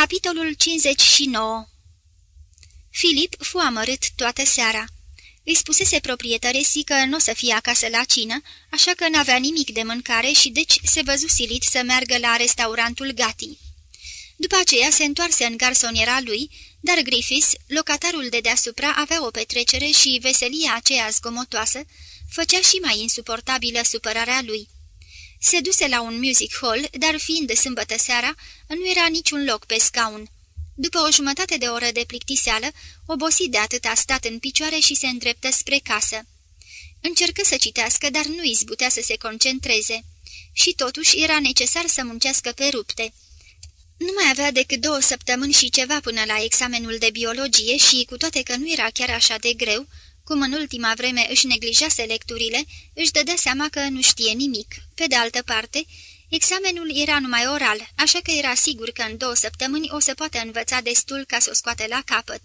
Capitolul 59 Filip fu amărât toată seara. Îi spusese proprietăresii că nu o să fie acasă la cină, așa că n-avea nimic de mâncare și deci se văzu silit să meargă la restaurantul Gati. După aceea se întoarse în garsoniera lui, dar Griffiths, locatarul de deasupra, avea o petrecere și veselia aceea zgomotoasă făcea și mai insuportabilă supărarea lui. Se duse la un music hall, dar fiind de sâmbătă seara, nu era niciun loc pe scaun. După o jumătate de oră de plictiseală, obosit de atât a stat în picioare și se îndreptă spre casă. Încercă să citească, dar nu izbutea să se concentreze. Și totuși era necesar să muncească pe rupte. Nu mai avea decât două săptămâni și ceva până la examenul de biologie și, cu toate că nu era chiar așa de greu, cum în ultima vreme își neglijase lecturile, își dădea seama că nu știe nimic. Pe de altă parte, examenul era numai oral, așa că era sigur că în două săptămâni o să poată învăța destul ca să o scoate la capăt.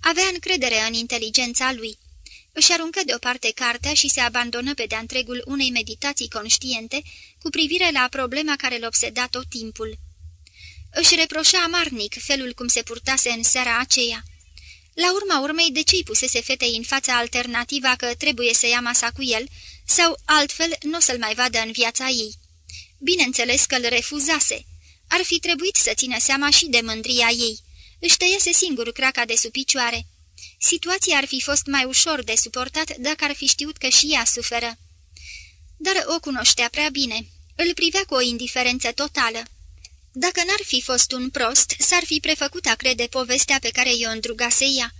Avea încredere în inteligența lui. Își aruncă deoparte cartea și se abandonă pe de-a întregul unei meditații conștiente cu privire la problema care l obseda tot timpul. Își reproșa amarnic felul cum se purtase în seara aceea. La urma urmei, de ce-i pusese fetei în fața alternativa că trebuie să ia masa cu el, sau altfel nu o să-l mai vadă în viața ei? Bineînțeles că îl refuzase. Ar fi trebuit să țină seama și de mândria ei. Își tăiese singur craca de sub picioare. Situația ar fi fost mai ușor de suportat dacă ar fi știut că și ea suferă. Dar o cunoștea prea bine. Îl privea cu o indiferență totală. Dacă n-ar fi fost un prost, s-ar fi prefăcut a crede povestea pe care i-o îndrugase ea.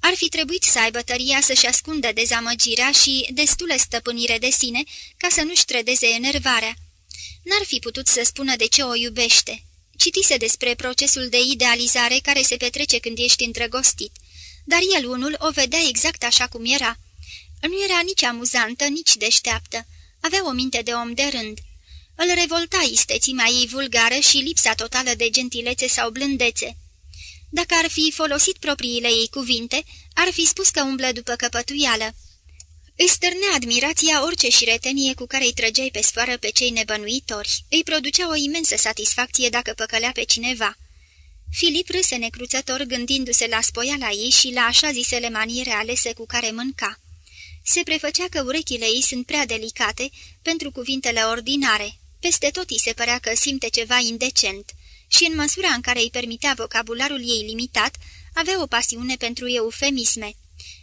Ar fi trebuit să aibă tăria să-și ascundă dezamăgirea și destulă stăpânire de sine ca să nu-și trădeze enervarea. N-ar fi putut să spună de ce o iubește. Citise despre procesul de idealizare care se petrece când ești îndrăgostit, dar el unul o vedea exact așa cum era. Nu era nici amuzantă, nici deșteaptă. Avea o minte de om de rând. Îl revolta istețimea ei vulgară și lipsa totală de gentilețe sau blândețe. Dacă ar fi folosit propriile ei cuvinte, ar fi spus că umblă după căpătuială. Îi stârnea admirația orice șiretenie cu care îi trăgeai pe sfoară pe cei nebănuitori. Îi producea o imensă satisfacție dacă păcălea pe cineva. Filip râse necruțător gândindu-se la spoiala ei și la așa zisele maniere alese cu care mânca. Se prefăcea că urechile ei sunt prea delicate pentru cuvintele ordinare, peste tot îi se părea că simte ceva indecent și în măsura în care îi permitea vocabularul ei limitat, avea o pasiune pentru eufemisme.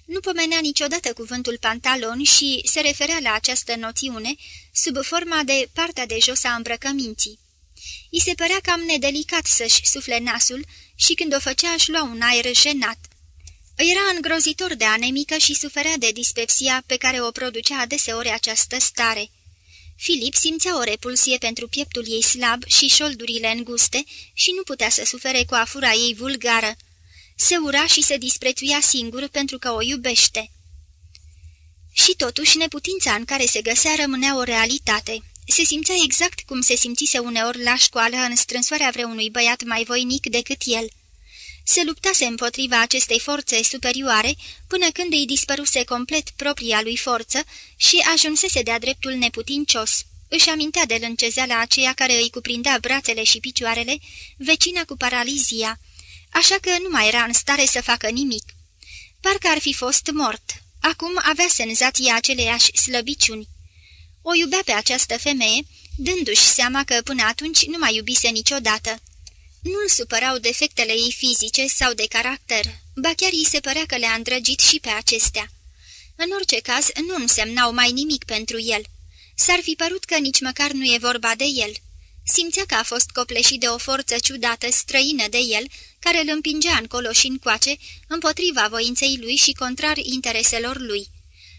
Nu pomenea niciodată cuvântul pantalon și se referea la această noțiune sub forma de partea de jos a îmbrăcăminții. I se părea cam nedelicat să-și sufle nasul și când o făcea aș lua un aer jenat. Era îngrozitor de anemică și suferea de dispepsia pe care o producea adeseori această stare. Filip simțea o repulsie pentru pieptul ei slab și șoldurile înguste și nu putea să sufere cu afura ei vulgară. Se ura și se disprețuia singur pentru că o iubește. Și totuși neputința în care se găsea rămânea o realitate. Se simțea exact cum se simțise uneori la școală în strânsoarea vreunui băiat mai voinic decât el – se luptase împotriva acestei forțe superioare până când îi dispăruse complet propria lui forță și ajunsese de-a dreptul neputincios. Își amintea de lâncezeala aceea care îi cuprindea brațele și picioarele, vecina cu paralizia, așa că nu mai era în stare să facă nimic. Parcă ar fi fost mort. Acum avea senzația aceleiași slăbiciuni. O iubea pe această femeie, dându-și seama că până atunci nu mai iubise niciodată. Nu-l supărau defectele ei fizice sau de caracter, ba chiar îi se părea că le-a îndrăgit și pe acestea. În orice caz, nu însemnau mai nimic pentru el. S-ar fi părut că nici măcar nu e vorba de el. Simțea că a fost copleșit de o forță ciudată, străină de el, care îl împingea încolo și încoace, împotriva voinței lui și contrar intereselor lui.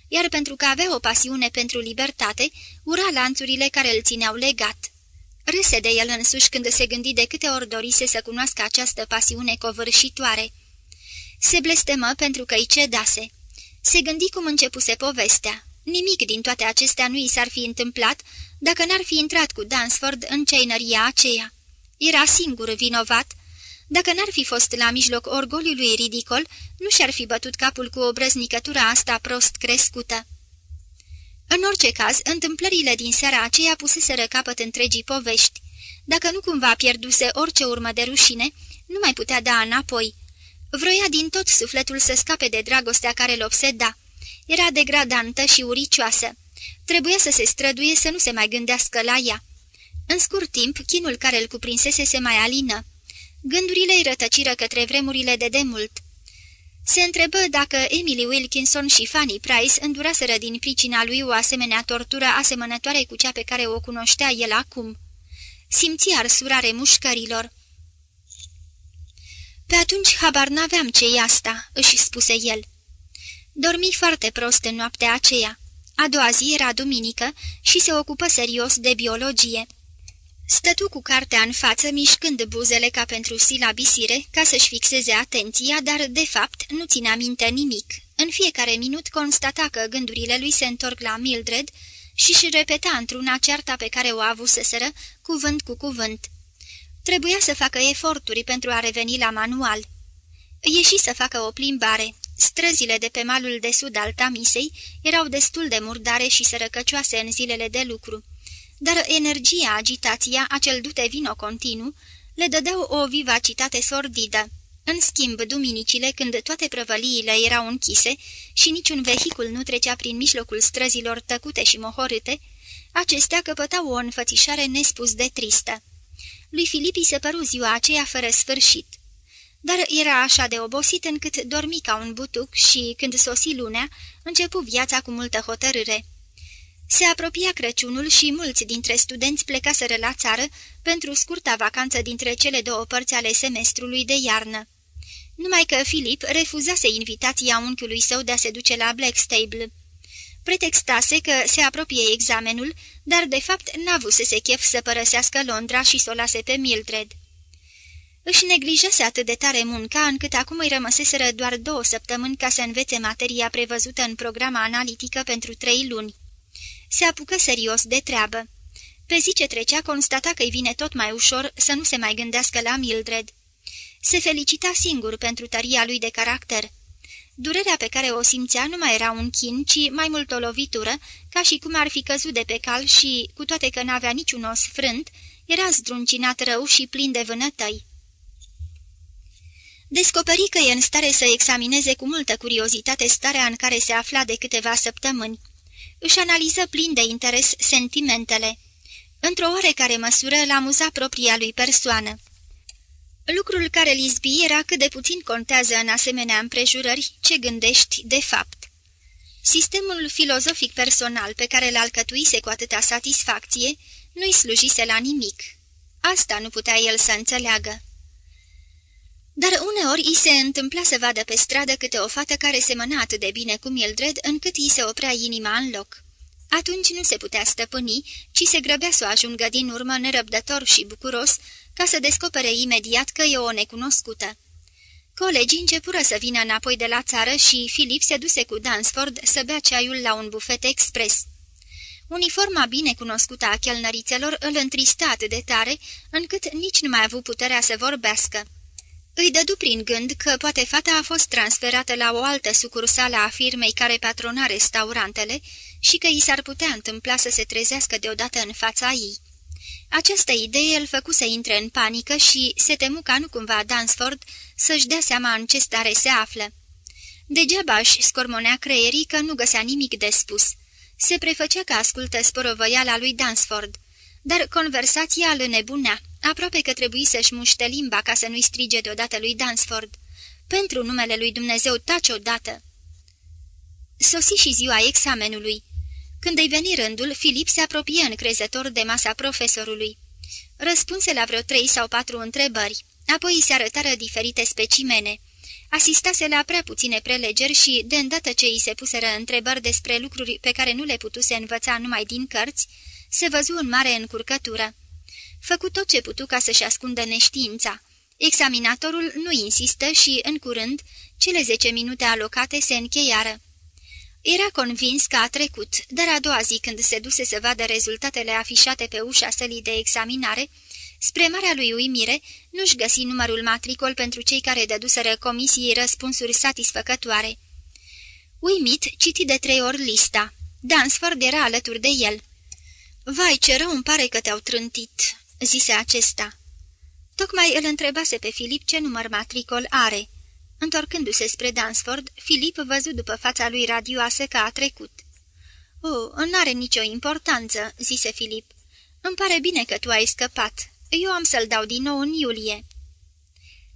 Iar pentru că avea o pasiune pentru libertate, ura lanțurile care îl țineau legat. Râse de el însuși când se gândi de câte ori dorise să cunoască această pasiune covârșitoare. Se blestemă pentru că îi cedase. Se gândi cum începuse povestea. Nimic din toate acestea nu i s-ar fi întâmplat dacă n-ar fi intrat cu Dansford în ceinăria aceea. Era singur vinovat. Dacă n-ar fi fost la mijloc orgoliului ridicol, nu și-ar fi bătut capul cu o brăznicătură asta prost crescută. În orice caz, întâmplările din seara aceea puseseră capăt întregii povești. Dacă nu cumva pierduse orice urmă de rușine, Nu mai putea da înapoi. Vroia din tot sufletul să scape de dragostea care îl obseda. Era degradantă și uricioasă. Trebuia să se străduie să nu se mai gândească la ea. În scurt timp, chinul care îl cuprinsese se mai alină. Gândurile îi rătăciră către vremurile de demult. Se întrebă dacă Emily Wilkinson și Fanny Price înduraseră din pricina lui o asemenea tortură asemănătoare cu cea pe care o cunoștea el acum. Simți arsurare mușcărilor. Pe atunci habar n-aveam ce e asta," își spuse el. Dormi foarte prost în noaptea aceea. A doua zi era duminică și se ocupă serios de biologie. Stătu cu cartea în față, mișcând buzele ca pentru silabisire, ca să-și fixeze atenția, dar, de fapt, nu ținea minte nimic. În fiecare minut constata că gândurile lui se întorc la Mildred și își repeta într-una cearta pe care o avuseseră, cuvânt cu cuvânt. Trebuia să facă eforturi pentru a reveni la manual. Ieși să facă o plimbare. Străzile de pe malul de sud al Tamisei erau destul de murdare și sărăcăcioase în zilele de lucru dar energia, agitația, acel dute vino continuu, le dădeau o vivacitate sordidă. În schimb, duminicile, când toate prăvăliile erau închise și niciun vehicul nu trecea prin mijlocul străzilor tăcute și mohorâte, acestea căpătau o înfățișare nespus de tristă. Lui Filipii se păru ziua aceea fără sfârșit. Dar era așa de obosit încât dormi ca un butuc și, când sosi lunea, începu viața cu multă hotărâre. Se apropia Crăciunul și mulți dintre studenți plecaseră la țară pentru scurta vacanță dintre cele două părți ale semestrului de iarnă. Numai că Filip refuzase invitația unchiului său de a se duce la Blackstable. Pretextase că se apropie examenul, dar de fapt n-avusese chef să părăsească Londra și să o lase pe Mildred. Își neglijase atât de tare munca, încât acum îi rămăseseră doar două săptămâni ca să învețe materia prevăzută în programa analitică pentru trei luni se apucă serios de treabă. Pe zi ce trecea, constata că îi vine tot mai ușor să nu se mai gândească la Mildred. Se felicita singur pentru tăria lui de caracter. Durerea pe care o simțea nu mai era un chin, ci mai mult o lovitură, ca și cum ar fi căzut de pe cal și, cu toate că n-avea niciun os frânt, era zdruncinat rău și plin de vânătăi. Descoperi că e în stare să examineze cu multă curiozitate starea în care se afla de câteva săptămâni își analiză plin de interes sentimentele. Într-o oarecare măsură îl amuza propria lui persoană. Lucrul care îl izbi era cât de puțin contează în asemenea împrejurări ce gândești de fapt. Sistemul filozofic personal pe care l alcătuise cu atâta satisfacție nu-i slujise la nimic. Asta nu putea el să înțeleagă. Dar uneori îi se întâmpla să vadă pe stradă câte o fată care semăna atât de bine cu Mildred, încât îi se oprea inima în loc. Atunci nu se putea stăpâni, ci se grăbea să o ajungă din urmă nerăbdător și bucuros, ca să descopere imediat că e o necunoscută. Colegii începură să vină înapoi de la țară și Filip se duse cu Dansford să bea ceaiul la un bufet expres. Uniforma bine cunoscută a chelnărițelor îl întrista atât de tare, încât nici nu mai a avut puterea să vorbească. Îi dădu prin gând că poate fata a fost transferată la o altă sucursală a firmei care patrona restaurantele și că i s-ar putea întâmpla să se trezească deodată în fața ei. Această idee îl făcu să intre în panică și se temu ca nu cumva Dansford să-și dea seama în ce stare se află. Degeaba își scormonea creierii că nu găsea nimic de spus. Se prefăcea că ascultă sporovăiala lui Dansford, dar conversația îl nebunea. Aproape că trebuie să-și muște limba ca să nu-i strige deodată lui Dansford. Pentru numele lui Dumnezeu, taci odată! Sosi și ziua examenului. Când îi veni rândul, Filip se apropie încrezător de masa profesorului. Răspunse la vreo trei sau patru întrebări, apoi îi se arătară diferite specimene. Asistase la prea puține prelegeri și, de îndată ce îi se puseră întrebări despre lucruri pe care nu le putuse învăța numai din cărți, se văzu în mare încurcătură. Făcu tot ce putu ca să-și ascundă neștiința. Examinatorul nu insistă și, în curând, cele zece minute alocate se încheiară. Era convins că a trecut, dar a doua zi când se duse să vadă rezultatele afișate pe ușa sălii de examinare, spre marea lui uimire, nu-și găsi numărul matricol pentru cei care dăduseră comisiei răspunsuri satisfăcătoare. Uimit, citi de trei ori lista. Dansford era alături de el. Vai, ce rău îmi pare că te-au trântit," zise acesta. Tocmai îl întrebase pe Filip ce număr matricol are. Întorcându-se spre Dansford, Filip văzut după fața lui radioasă că a trecut. O, n-are nicio importanță," zise Filip. Îmi pare bine că tu ai scăpat. Eu am să-l dau din nou în iulie."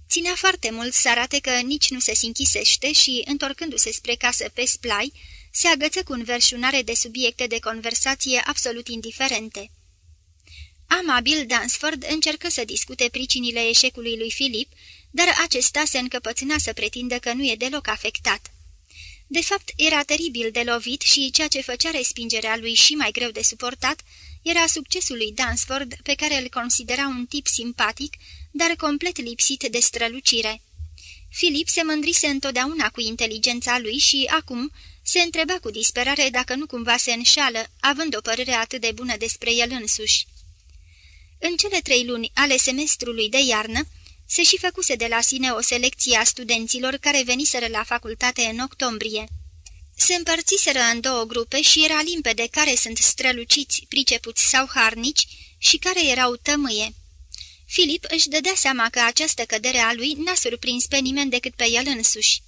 Ținea foarte mult să arate că nici nu se sinchisește și, întorcându-se spre casă pe splai, se agăță cu înverșunare de subiecte de conversație absolut indiferente. Amabil, Dansford încercă să discute pricinile eșecului lui Filip, dar acesta se încăpățâna să pretindă că nu e deloc afectat. De fapt, era teribil de lovit și ceea ce făcea respingerea lui și mai greu de suportat era succesul lui Dansford, pe care îl considera un tip simpatic, dar complet lipsit de strălucire. Filip se mândrise întotdeauna cu inteligența lui și, acum, se întreba cu disperare dacă nu cumva se înșală, având o părere atât de bună despre el însuși. În cele trei luni ale semestrului de iarnă, se și făcuse de la sine o selecție a studenților care veniseră la facultate în octombrie. Se împărțiseră în două grupe și era limpede care sunt străluciți, pricepuți sau harnici și care erau tămâie. Filip își dădea seama că această cădere a lui n-a surprins pe nimeni decât pe el însuși.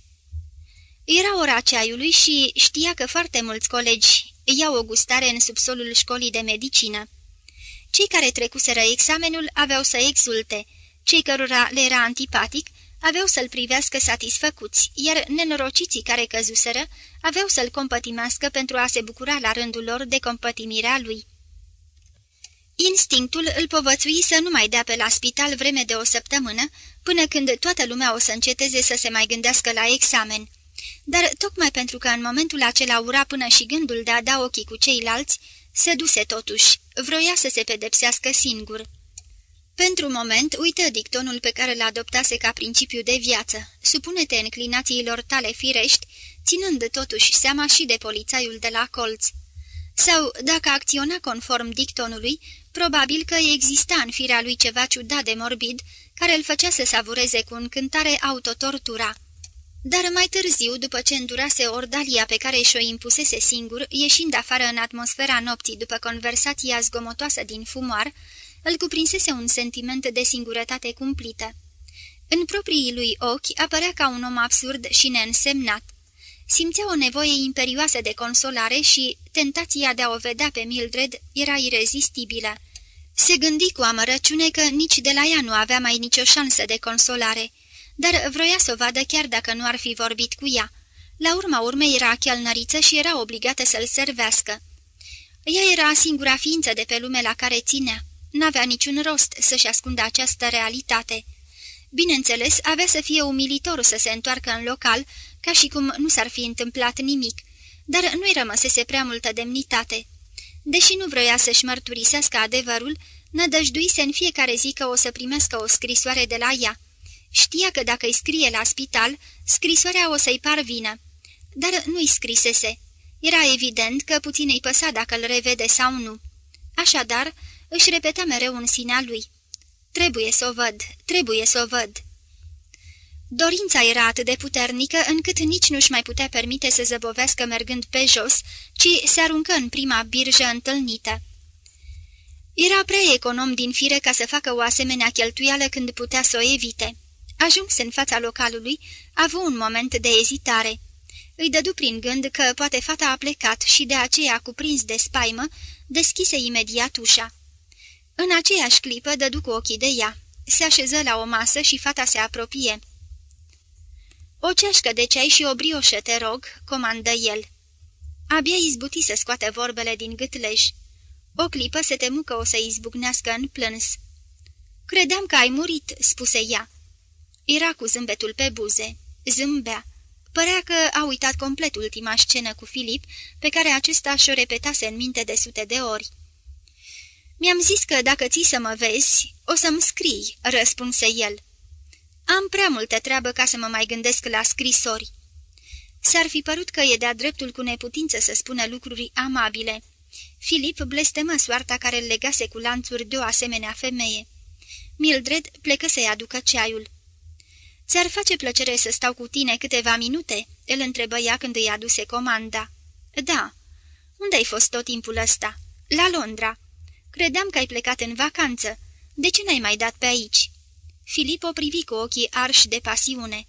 Era ora ceaiului și știa că foarte mulți colegi iau o gustare în subsolul școlii de medicină. Cei care trecuseră examenul aveau să exulte, cei cărora le era antipatic aveau să-l privească satisfăcuți, iar nenorociții care căzuseră aveau să-l compătimească pentru a se bucura la rândul lor de compătimirea lui. Instinctul îl povățui să nu mai dea pe la spital vreme de o săptămână, până când toată lumea o să înceteze să se mai gândească la examen. Dar tocmai pentru că în momentul acela ura până și gândul de a da ochii cu ceilalți, se duse totuși, vroia să se pedepsească singur. Pentru moment uită dictonul pe care l adoptase ca principiu de viață. Supune-te înclinațiilor tale firești, ținând totuși seama și de polițaiul de la colț. Sau, dacă acționa conform dictonului, probabil că exista în firea lui ceva ciudat de morbid, care îl făcea să savureze cu încântare autotortura. Dar mai târziu, după ce îndurase ordalia pe care și-o impusese singur, ieșind afară în atmosfera nopții după conversația zgomotoasă din fumoar, îl cuprinsese un sentiment de singurătate cumplită. În proprii lui ochi apărea ca un om absurd și neînsemnat. Simțea o nevoie imperioasă de consolare și tentația de a o vedea pe Mildred era irezistibilă. Se gândi cu amărăciune că nici de la ea nu avea mai nicio șansă de consolare, dar vroia să o vadă chiar dacă nu ar fi vorbit cu ea. La urma urmei era chelnăriță și era obligată să-l servească. Ea era singura ființă de pe lume la care ținea. N-avea niciun rost să-și ascundă această realitate. Bineînțeles, avea să fie umilitor să se întoarcă în local, ca și cum nu s-ar fi întâmplat nimic, dar nu-i rămăsese prea multă demnitate. Deși nu vroia să-și mărturisească adevărul, nădăjduise în fiecare zi că o să primească o scrisoare de la ea. Știa că dacă îi scrie la spital, scrisoarea o să-i parvină. Dar nu-i scrisese. Era evident că puțin îi păsa dacă îl revede sau nu. Așadar, își repeta mereu în sinea lui. Trebuie să o văd, trebuie să o văd. Dorința era atât de puternică încât nici nu-și mai putea permite să zăbovească mergând pe jos, ci se aruncă în prima birjă întâlnită. Era prea econom din fire ca să facă o asemenea cheltuială când putea să o evite. Ajuns în fața localului, a avut un moment de ezitare. Îi dădu prin gând că poate fata a plecat și de aceea, cuprins de spaimă, deschise imediat ușa. În aceeași clipă dădu cu ochii de ea. Se așeză la o masă și fata se apropie. O ceașcă de ceai și o brioșă, te rog," comandă el. Abia izbuti să scoate vorbele din gâtlej. O clipă se temu că o să izbucnească în plâns. Credeam că ai murit," spuse ea. Era cu zâmbetul pe buze. Zâmbea. Părea că a uitat complet ultima scenă cu Filip, pe care acesta și-o repetase în minte de sute de ori. Mi-am zis că dacă ții să mă vezi, o să-mi scrii," răspunse el. Am prea multă treabă ca să mă mai gândesc la scrisori." S-ar fi părut că e de-a dreptul cu neputință să spună lucruri amabile. Filip blestemă soarta care îl legase cu lanțuri de o asemenea femeie. Mildred plecă să-i aducă ceaiul. Ți-ar face plăcere să stau cu tine câteva minute?" îl întrebă ea când îi aduse comanda. Da. Unde ai fost tot timpul ăsta?" La Londra." Credeam că ai plecat în vacanță. De ce n-ai mai dat pe aici?" Filip o privi cu ochii arși de pasiune.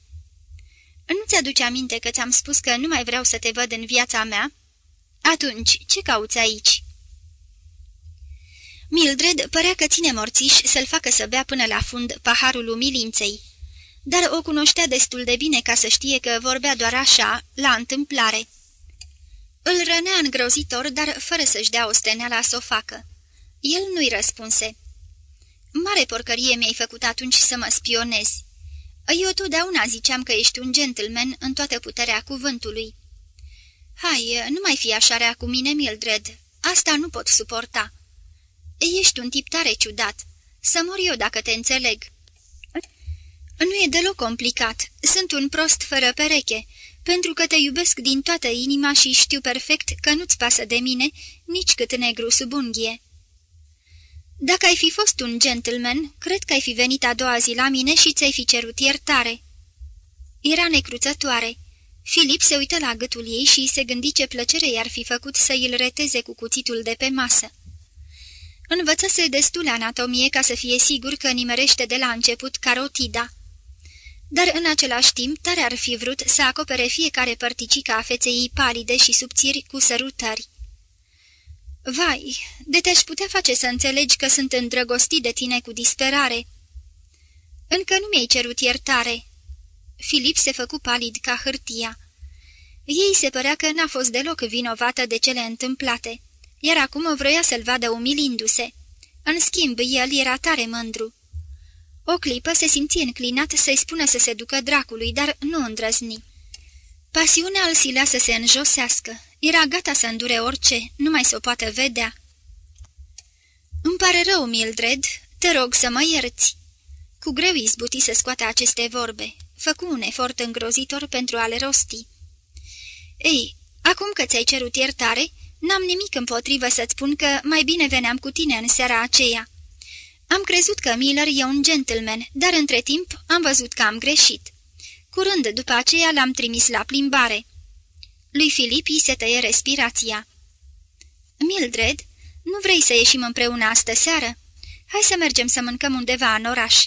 Nu ți-aduce aminte că ți-am spus că nu mai vreau să te văd în viața mea?" Atunci, ce cauți aici?" Mildred părea că ține morțiș să-l facă să bea până la fund paharul umilinței, dar o cunoștea destul de bine ca să știe că vorbea doar așa, la întâmplare. Îl rănea îngrozitor, dar fără să-și dea o steneala să o facă. El nu-i răspunse. Mare porcărie mi-ai făcut atunci să mă spionezi. Eu totdeauna ziceam că ești un gentleman în toată puterea cuvântului. Hai, nu mai fi așa rea cu mine, Mildred. Asta nu pot suporta. Ești un tip tare ciudat. Să mor eu dacă te înțeleg." Nu e deloc complicat. Sunt un prost fără pereche, pentru că te iubesc din toată inima și știu perfect că nu-ți pasă de mine nici cât negru sub unghie." Dacă ai fi fost un gentleman, cred că ai fi venit a doua zi la mine și ți-ai fi cerut iertare." Era necruțătoare. Filip se uită la gâtul ei și se gândi ce plăcere i-ar fi făcut să îl reteze cu cuțitul de pe masă. Învățase destul anatomie ca să fie sigur că nimerește de la început carotida. Dar în același timp tare ar fi vrut să acopere fiecare părticică a feței ei palide și subțiri cu sărutări. Vai, de te-aș putea face să înțelegi că sunt îndrăgostit de tine cu disperare." Încă nu mi-ai cerut iertare." Filip se făcu palid ca hârtia. Ei se părea că n-a fost deloc vinovată de cele întâmplate iar acum vroia să-l vadă umilindu-se. În schimb, el era tare mândru. O clipă se simți înclinat să-i spună să se ducă dracului, dar nu îndrăzni. Pasiunea îl silea să se înjosească. Era gata să îndure orice, numai să o poată vedea. Îmi pare rău, Mildred, te rog să mă ierți." Cu greu izbuti să scoate aceste vorbe. Făcu un efort îngrozitor pentru a le rosti. Ei, acum că ți-ai cerut iertare, N-am nimic împotrivă să-ți spun că mai bine veneam cu tine în seara aceea. Am crezut că Miller e un gentleman, dar între timp am văzut că am greșit. Curând după aceea l-am trimis la plimbare. Lui Filip îi se tăie respirația. Mildred, nu vrei să ieșim împreună astă seară? Hai să mergem să mâncăm undeva în oraș."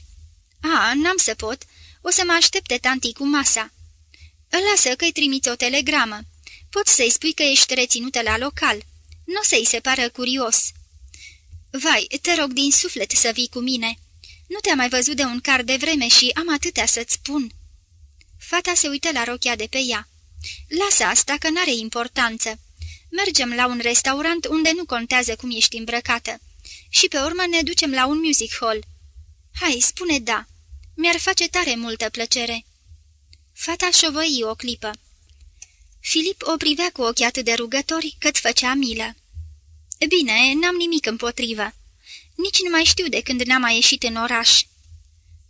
A, n-am să pot. O să mă aștepte tanti cu masa." Lasă că-i trimiți o telegramă. Poți să-i spui că ești reținută la local. Nu o să-i se pară curios." Vai, te rog din suflet să vii cu mine. Nu te-am mai văzut de un car de vreme și am atâtea să-ți spun." Fata se uită la rochia de pe ea. Lasă asta că n-are importanță. Mergem la un restaurant unde nu contează cum ești îmbrăcată. Și pe urmă ne ducem la un music hall. Hai, spune da. Mi-ar face tare multă plăcere." Fata șovăi o clipă. Filip o privea cu ochii atât de rugători cât făcea milă. Bine, n-am nimic împotrivă. Nici nu mai știu de când n-am mai ieșit în oraș."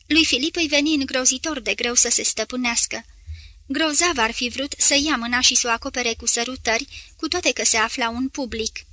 Lui Filip îi veni îngrozitor de greu să se stăpânească. Grozav ar fi vrut să ia mâna și să o acopere cu sărutări, cu toate că se afla un public.